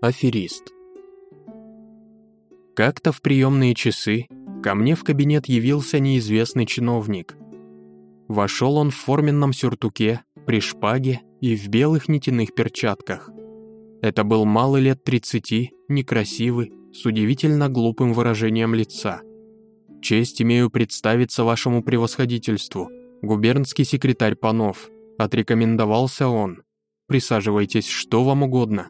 Аферист. Как-то в приемные часы ко мне в кабинет явился неизвестный чиновник. Вошел он в форменном сюртуке, при шпаге и в белых нитяных перчатках. Это был малый лет 30, некрасивый, с удивительно глупым выражением лица. «Честь имею представиться вашему превосходительству, губернский секретарь Панов», отрекомендовался он. «Присаживайтесь, что вам угодно».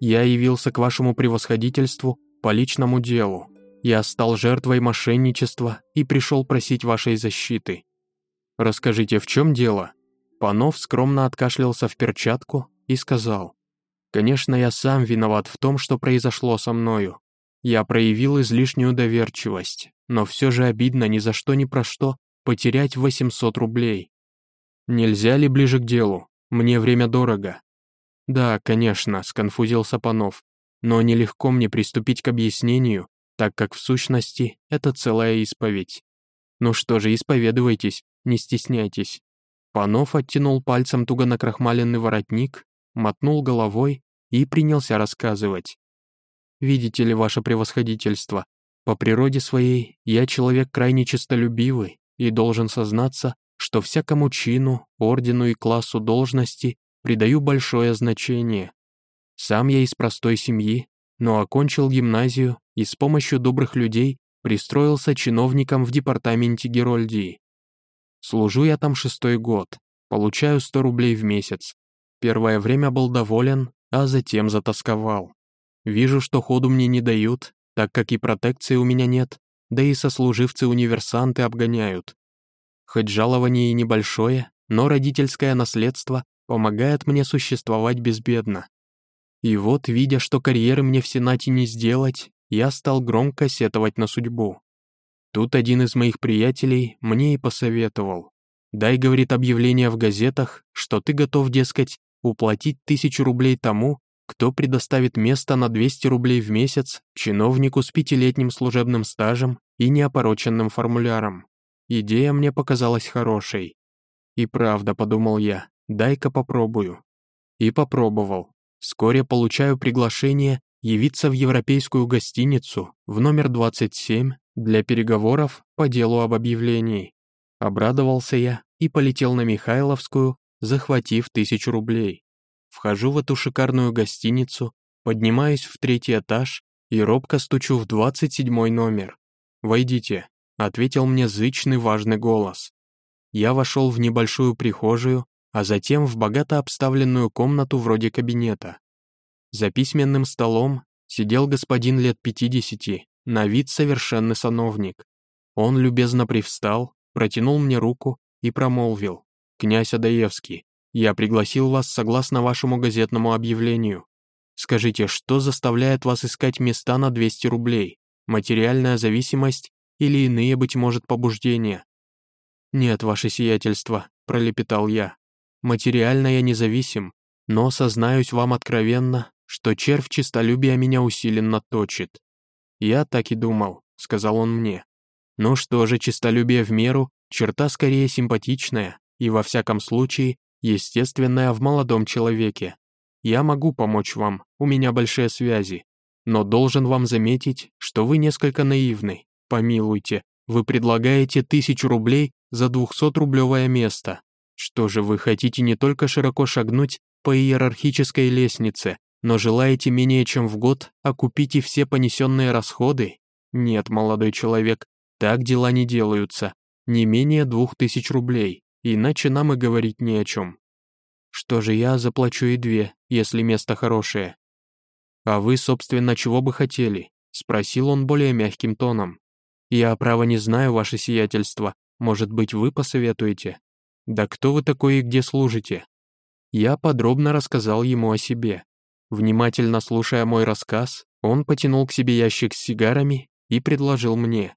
«Я явился к вашему превосходительству по личному делу. Я стал жертвой мошенничества и пришел просить вашей защиты. Расскажите, в чем дело?» Панов скромно откашлялся в перчатку и сказал. «Конечно, я сам виноват в том, что произошло со мною. Я проявил излишнюю доверчивость, но все же обидно ни за что ни про что потерять 800 рублей. Нельзя ли ближе к делу? Мне время дорого». «Да, конечно», — сконфузился Панов. «Но нелегко мне приступить к объяснению, так как в сущности это целая исповедь. Ну что же, исповедуйтесь, не стесняйтесь». Панов оттянул пальцем туго накрахмаленный воротник, мотнул головой и принялся рассказывать. «Видите ли, ваше превосходительство, по природе своей я человек крайне честолюбивый и должен сознаться, что всякому чину, ордену и классу должности придаю большое значение. Сам я из простой семьи, но окончил гимназию и с помощью добрых людей пристроился чиновником в департаменте Герольдии. Служу я там шестой год, получаю 100 рублей в месяц. Первое время был доволен, а затем затасковал. Вижу, что ходу мне не дают, так как и протекции у меня нет, да и сослуживцы-универсанты обгоняют. Хоть жалование и небольшое, но родительское наследство помогает мне существовать безбедно. И вот, видя, что карьеры мне в Сенате не сделать, я стал громко сетовать на судьбу. Тут один из моих приятелей мне и посоветовал. «Дай, — говорит, — объявление в газетах, что ты готов, дескать, уплатить тысячу рублей тому, кто предоставит место на 200 рублей в месяц чиновнику с пятилетним служебным стажем и неопороченным формуляром. Идея мне показалась хорошей. И правда, подумал я, дай-ка попробую. И попробовал. Вскоре получаю приглашение явиться в европейскую гостиницу в номер 27 для переговоров по делу об объявлении. Обрадовался я и полетел на Михайловскую, захватив тысячу рублей. Вхожу в эту шикарную гостиницу, поднимаюсь в третий этаж и робко стучу в 27 номер. «Войдите», — ответил мне зычный важный голос. Я вошел в небольшую прихожую, а затем в богато обставленную комнату вроде кабинета. За письменным столом сидел господин лет пятидесяти, на вид совершенный сановник. Он любезно привстал, протянул мне руку и промолвил. «Князь Адаевский, я пригласил вас согласно вашему газетному объявлению. Скажите, что заставляет вас искать места на 200 рублей? Материальная зависимость или иные, быть может, побуждения?» «Нет, ваше сиятельство», — пролепетал я. «Материально я независим, но сознаюсь вам откровенно, что червь честолюбия меня усиленно точит. «Я так и думал», — сказал он мне. «Ну что же, честолюбие в меру, черта скорее симпатичная и, во всяком случае, естественная в молодом человеке. Я могу помочь вам, у меня большие связи, но должен вам заметить, что вы несколько наивны. Помилуйте, вы предлагаете тысячу рублей за двухсотрублевое место. Что же, вы хотите не только широко шагнуть по иерархической лестнице, но желаете менее чем в год окупить и все понесенные расходы? Нет, молодой человек, так дела не делаются. Не менее двух тысяч рублей, иначе нам и говорить не о чем. Что же я заплачу и две, если место хорошее? А вы, собственно, чего бы хотели? Спросил он более мягким тоном. Я, право, не знаю, ваше сиятельство. Может быть, вы посоветуете? Да кто вы такой и где служите? Я подробно рассказал ему о себе. Внимательно слушая мой рассказ, он потянул к себе ящик с сигарами и предложил мне.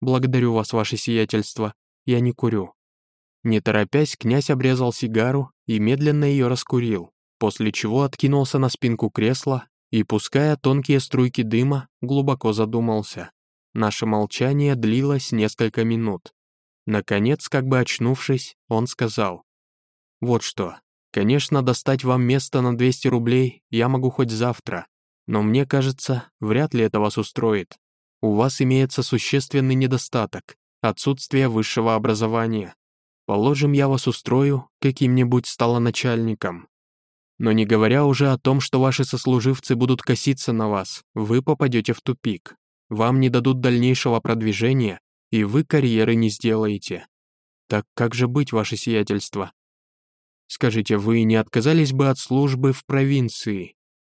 «Благодарю вас, ваше сиятельство, я не курю». Не торопясь, князь обрезал сигару и медленно ее раскурил, после чего откинулся на спинку кресла и, пуская тонкие струйки дыма, глубоко задумался. Наше молчание длилось несколько минут. Наконец, как бы очнувшись, он сказал. «Вот что, Конечно, достать вам место на 200 рублей я могу хоть завтра, Но мне кажется, вряд ли это вас устроит. У вас имеется существенный недостаток – отсутствие высшего образования. Положим, я вас устрою каким-нибудь сталоначальником. Но не говоря уже о том, что ваши сослуживцы будут коситься на вас, вы попадете в тупик. Вам не дадут дальнейшего продвижения, и вы карьеры не сделаете. Так как же быть, ваше сиятельство? Скажите, вы не отказались бы от службы в провинции?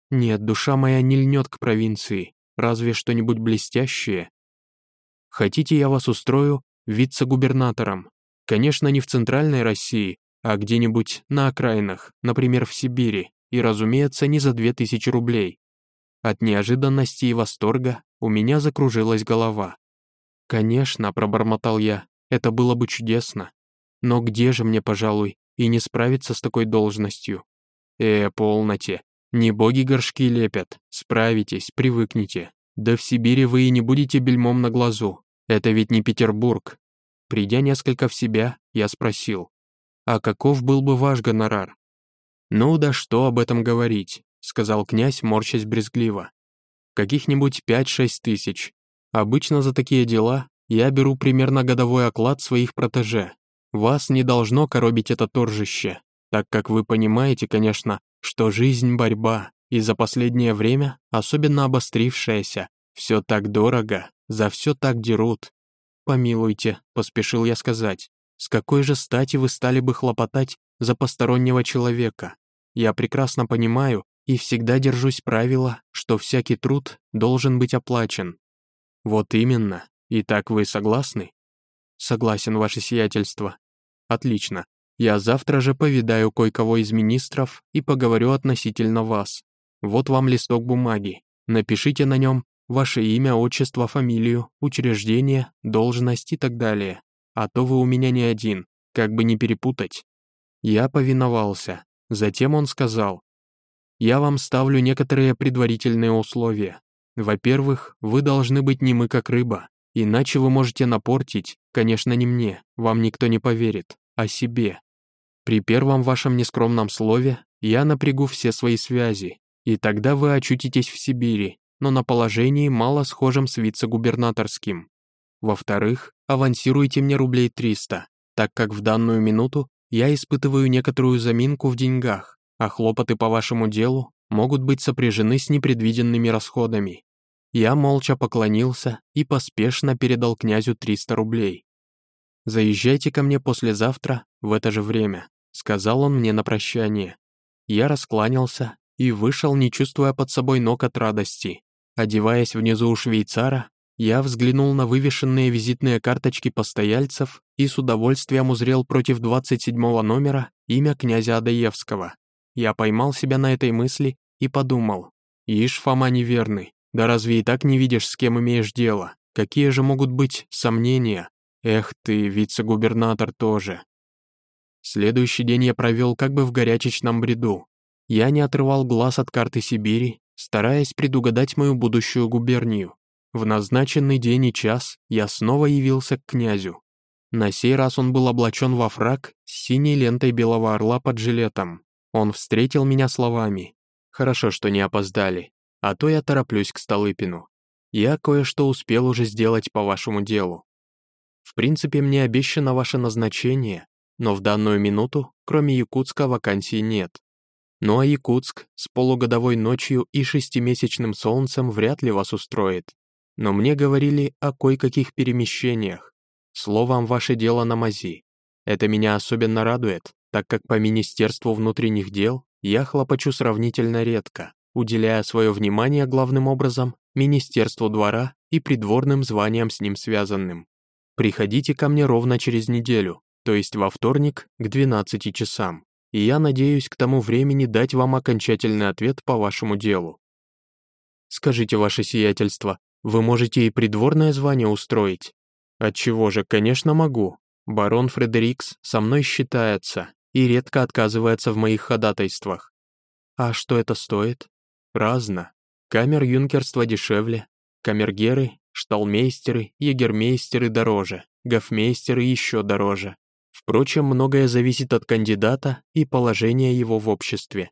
Нет, душа моя не льнет к провинции, разве что-нибудь блестящее. Хотите, я вас устрою вице-губернатором? Конечно, не в центральной России, а где-нибудь на окраинах, например, в Сибири, и, разумеется, не за две тысячи рублей. От неожиданности и восторга у меня закружилась голова. «Конечно», — пробормотал я, — «это было бы чудесно. Но где же мне, пожалуй, и не справиться с такой должностью?» «Э, полноте. Не боги горшки лепят. Справитесь, привыкните. Да в Сибири вы и не будете бельмом на глазу. Это ведь не Петербург». Придя несколько в себя, я спросил, «А каков был бы ваш гонорар?» «Ну да что об этом говорить», — сказал князь, морщась брезгливо. «Каких-нибудь пять-шесть тысяч. Обычно за такие дела я беру примерно годовой оклад своих протеже. Вас не должно коробить это торжище, так как вы понимаете, конечно, что жизнь — борьба, и за последнее время, особенно обострившаяся, все так дорого, за все так дерут. Помилуйте, поспешил я сказать, с какой же стати вы стали бы хлопотать за постороннего человека? Я прекрасно понимаю и всегда держусь правила, что всякий труд должен быть оплачен. Вот именно. Итак, вы согласны? Согласен, ваше сиятельство. Отлично. Я завтра же повидаю кое-кого из министров и поговорю относительно вас. Вот вам листок бумаги. Напишите на нем ваше имя, отчество, фамилию, учреждение, должность и так далее. А то вы у меня не один, как бы не перепутать. Я повиновался. Затем он сказал, «Я вам ставлю некоторые предварительные условия. Во-первых, вы должны быть немы как рыба, иначе вы можете напортить, конечно, не мне, вам никто не поверит, а себе. При первом вашем нескромном слове я напрягу все свои связи, и тогда вы очутитесь в Сибири, но на положении мало схожем с вице-губернаторским. Во-вторых, авансируйте мне рублей 300, так как в данную минуту я испытываю некоторую заминку в деньгах, а хлопоты по вашему делу могут быть сопряжены с непредвиденными расходами. Я молча поклонился и поспешно передал князю 300 рублей. «Заезжайте ко мне послезавтра в это же время», — сказал он мне на прощание. Я раскланялся и вышел, не чувствуя под собой ног от радости. Одеваясь внизу у швейцара, я взглянул на вывешенные визитные карточки постояльцев и с удовольствием узрел против 27 номера имя князя Адаевского. Я поймал себя на этой мысли и подумал, «Ишь, Фома неверный, да разве и так не видишь, с кем имеешь дело? Какие же могут быть сомнения? Эх ты, вице-губернатор тоже. Следующий день я провел как бы в горячечном бреду. Я не отрывал глаз от карты Сибири, стараясь предугадать мою будущую губернию. В назначенный день и час я снова явился к князю. На сей раз он был облачен во фраг с синей лентой белого орла под жилетом. Он встретил меня словами. «Хорошо, что не опоздали а то я тороплюсь к Столыпину. Я кое-что успел уже сделать по вашему делу. В принципе, мне обещано ваше назначение, но в данную минуту, кроме Якутска, вакансий нет. Ну а Якутск с полугодовой ночью и шестимесячным солнцем вряд ли вас устроит. Но мне говорили о кое-каких перемещениях. Словом, ваше дело на мази. Это меня особенно радует, так как по Министерству внутренних дел я хлопочу сравнительно редко уделяя свое внимание главным образом Министерству двора и придворным званиям с ним связанным. Приходите ко мне ровно через неделю, то есть во вторник к 12 часам, и я надеюсь к тому времени дать вам окончательный ответ по вашему делу. Скажите, ваше сиятельство, вы можете и придворное звание устроить? Отчего же, конечно, могу. Барон Фредерикс со мной считается и редко отказывается в моих ходатайствах. А что это стоит? Разно. Камер юнкерства дешевле, камергеры, шталмейстеры, егермейстеры дороже, гофмейстеры еще дороже. Впрочем, многое зависит от кандидата и положения его в обществе.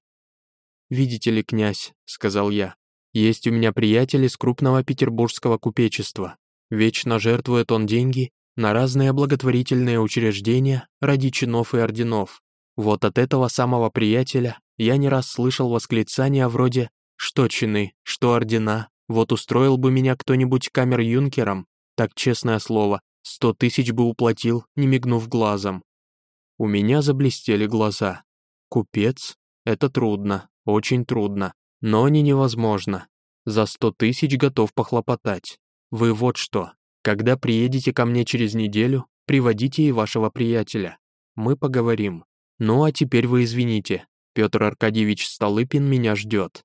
«Видите ли, князь», — сказал я, — Есть у меня приятель из крупного петербургского купечества. Вечно жертвует он деньги на разные благотворительные учреждения ради чинов и орденов. Вот от этого самого приятеля я не раз слышал восклицания вроде «что чины, что ордена, вот устроил бы меня кто-нибудь камер-юнкером, так честное слово, сто тысяч бы уплатил, не мигнув глазом». У меня заблестели глаза. Купец — это трудно, очень трудно, но не невозможно. За сто тысяч готов похлопотать. Вы вот что, когда приедете ко мне через неделю, приводите и вашего приятеля. Мы поговорим. Ну а теперь вы извините, Петр Аркадьевич Столыпин меня ждет.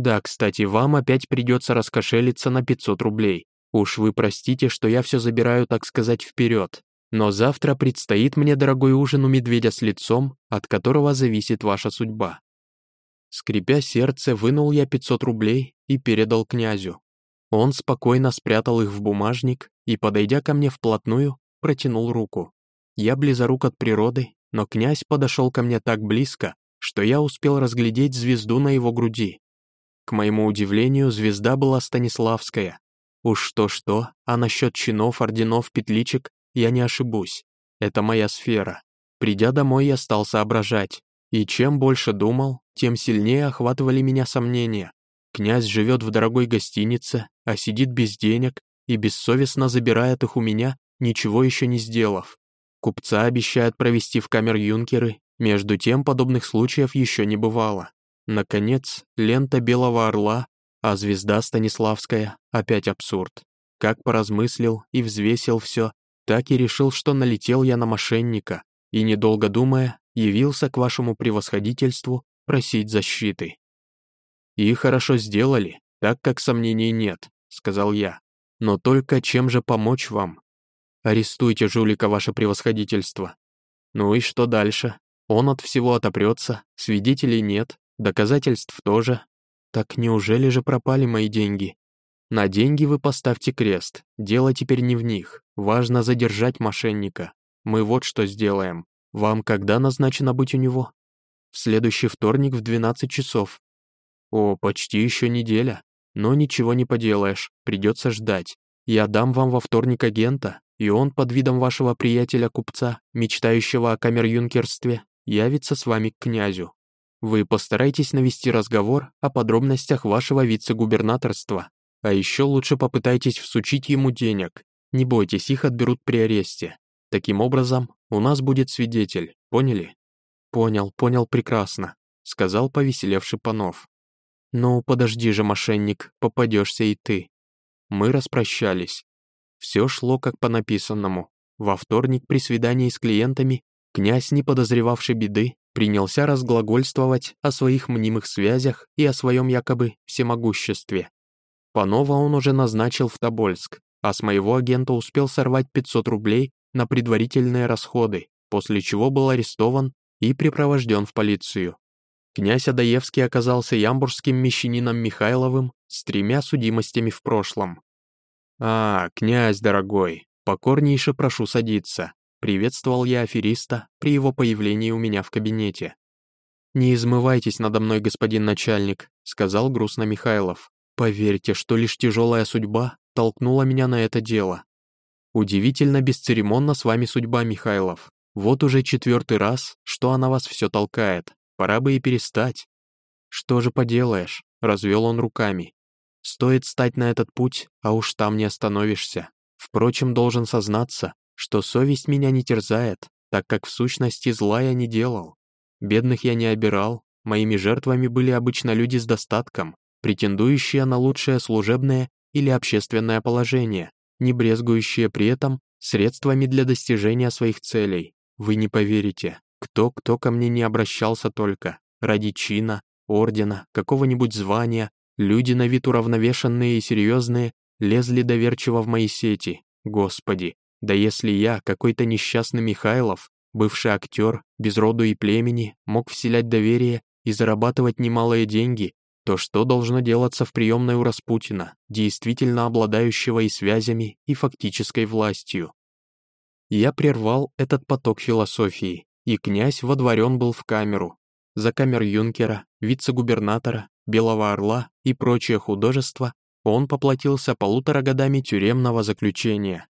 Да, кстати, вам опять придется раскошелиться на 500 рублей. Уж вы простите, что я все забираю, так сказать, вперед. Но завтра предстоит мне дорогой ужин у медведя с лицом, от которого зависит ваша судьба. Скрипя сердце, вынул я 500 рублей и передал князю. Он спокойно спрятал их в бумажник и, подойдя ко мне вплотную, протянул руку. Я близорук от природы но князь подошел ко мне так близко, что я успел разглядеть звезду на его груди. К моему удивлению, звезда была Станиславская. Уж что-что, а насчет чинов, орденов, петличек я не ошибусь. Это моя сфера. Придя домой, я стал соображать. И чем больше думал, тем сильнее охватывали меня сомнения. Князь живет в дорогой гостинице, а сидит без денег и бессовестно забирает их у меня, ничего еще не сделав. Купца обещают провести в камер юнкеры, между тем подобных случаев еще не бывало. Наконец, лента Белого Орла, а звезда Станиславская — опять абсурд. Как поразмыслил и взвесил все, так и решил, что налетел я на мошенника, и, недолго думая, явился к вашему превосходительству просить защиты. «И хорошо сделали, так как сомнений нет», — сказал я. «Но только чем же помочь вам? Арестуйте жулика, ваше превосходительство. Ну и что дальше? Он от всего отопрется, свидетелей нет, доказательств тоже. Так неужели же пропали мои деньги? На деньги вы поставьте крест, дело теперь не в них, важно задержать мошенника. Мы вот что сделаем. Вам когда назначено быть у него? В следующий вторник в 12 часов. О, почти еще неделя. Но ничего не поделаешь, придется ждать. Я дам вам во вторник агента, и он под видом вашего приятеля-купца, мечтающего о камер-юнкерстве, явится с вами к князю. Вы постарайтесь навести разговор о подробностях вашего вице-губернаторства, а еще лучше попытайтесь всучить ему денег. Не бойтесь, их отберут при аресте. Таким образом, у нас будет свидетель, поняли? Понял, понял прекрасно, сказал повеселевший Панов. Ну, подожди же, мошенник, попадешься и ты. Мы распрощались. Все шло как по написанному. Во вторник при свидании с клиентами князь, не подозревавший беды, принялся разглагольствовать о своих мнимых связях и о своем якобы всемогуществе. Панова он уже назначил в Тобольск, а с моего агента успел сорвать 500 рублей на предварительные расходы, после чего был арестован и припровожден в полицию. Князь Адаевский оказался ямбургским мещанином Михайловым с тремя судимостями в прошлом. «А, князь дорогой, покорнейше прошу садиться», приветствовал я афериста при его появлении у меня в кабинете. «Не измывайтесь надо мной, господин начальник», сказал грустно Михайлов. «Поверьте, что лишь тяжелая судьба толкнула меня на это дело. Удивительно бесцеремонно с вами судьба, Михайлов. Вот уже четвертый раз, что она вас все толкает. Пора бы и перестать». «Что же поделаешь?» — развел он руками. Стоит стать на этот путь, а уж там не остановишься. Впрочем, должен сознаться, что совесть меня не терзает, так как в сущности зла я не делал. Бедных я не обирал, моими жертвами были обычно люди с достатком, претендующие на лучшее служебное или общественное положение, не брезгующие при этом средствами для достижения своих целей. Вы не поверите, кто-кто ко мне не обращался только, ради чина, ордена, какого-нибудь звания, Люди на вид уравновешенные и серьезные лезли доверчиво в мои сети. Господи, да если я, какой-то несчастный Михайлов, бывший актер, без роду и племени, мог вселять доверие и зарабатывать немалые деньги, то что должно делаться в приемной у Распутина, действительно обладающего и связями, и фактической властью? Я прервал этот поток философии, и князь водворен был в камеру. за камер-юнкера, вице-губернатора, Белого Орла и прочее художество он поплатился полутора годами тюремного заключения.